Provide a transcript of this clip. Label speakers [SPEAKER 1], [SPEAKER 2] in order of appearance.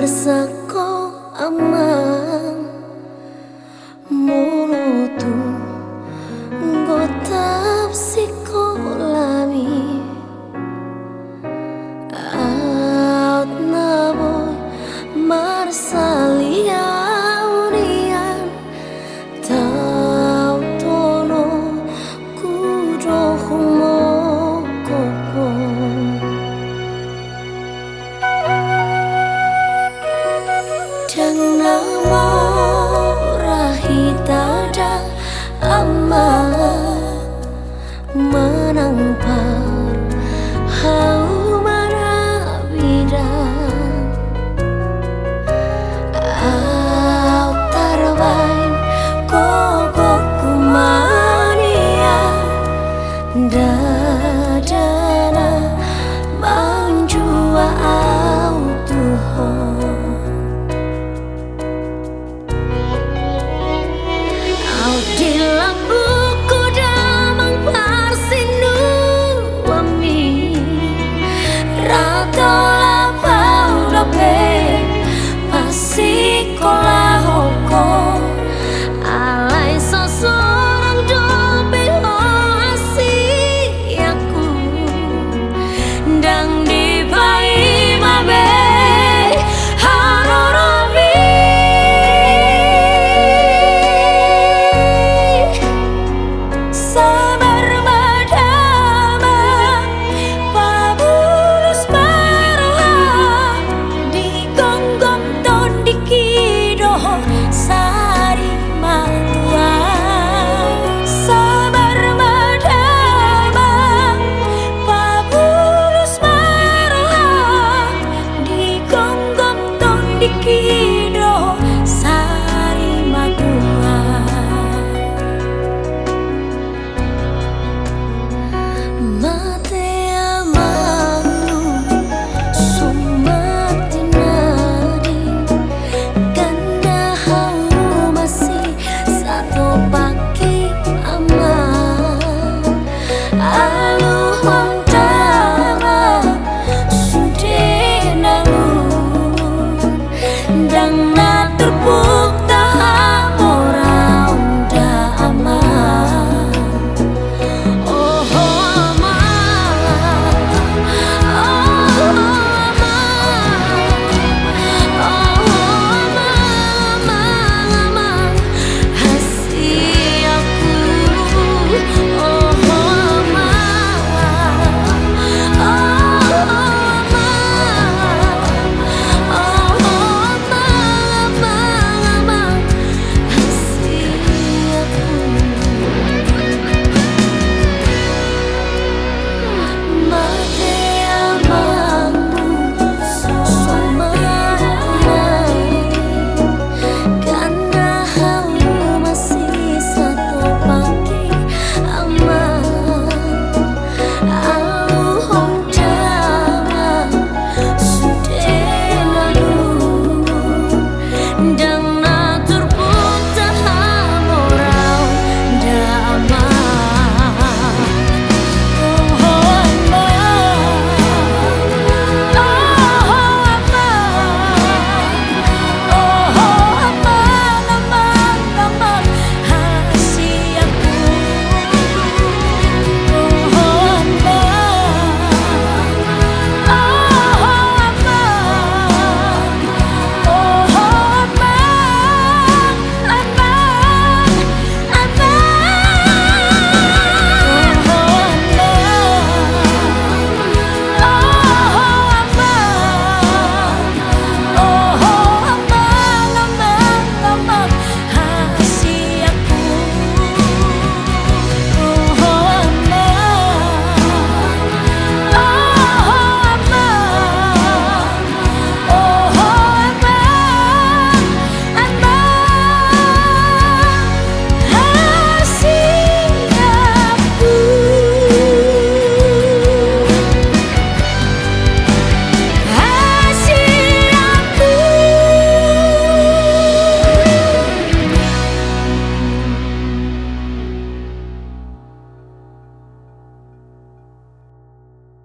[SPEAKER 1] Arsa kau aman Dang namo rahita ama